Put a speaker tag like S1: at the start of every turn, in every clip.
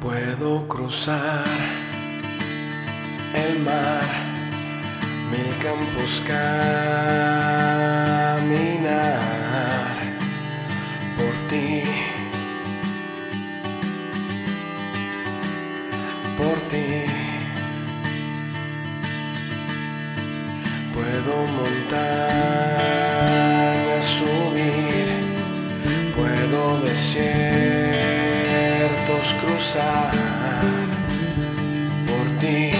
S1: Puedo cruzar el mar, mil campos caminar por ti, por ti. Puedo montañas subir, puedo desiertos cruzar por ti,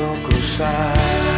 S1: Puedo cruzar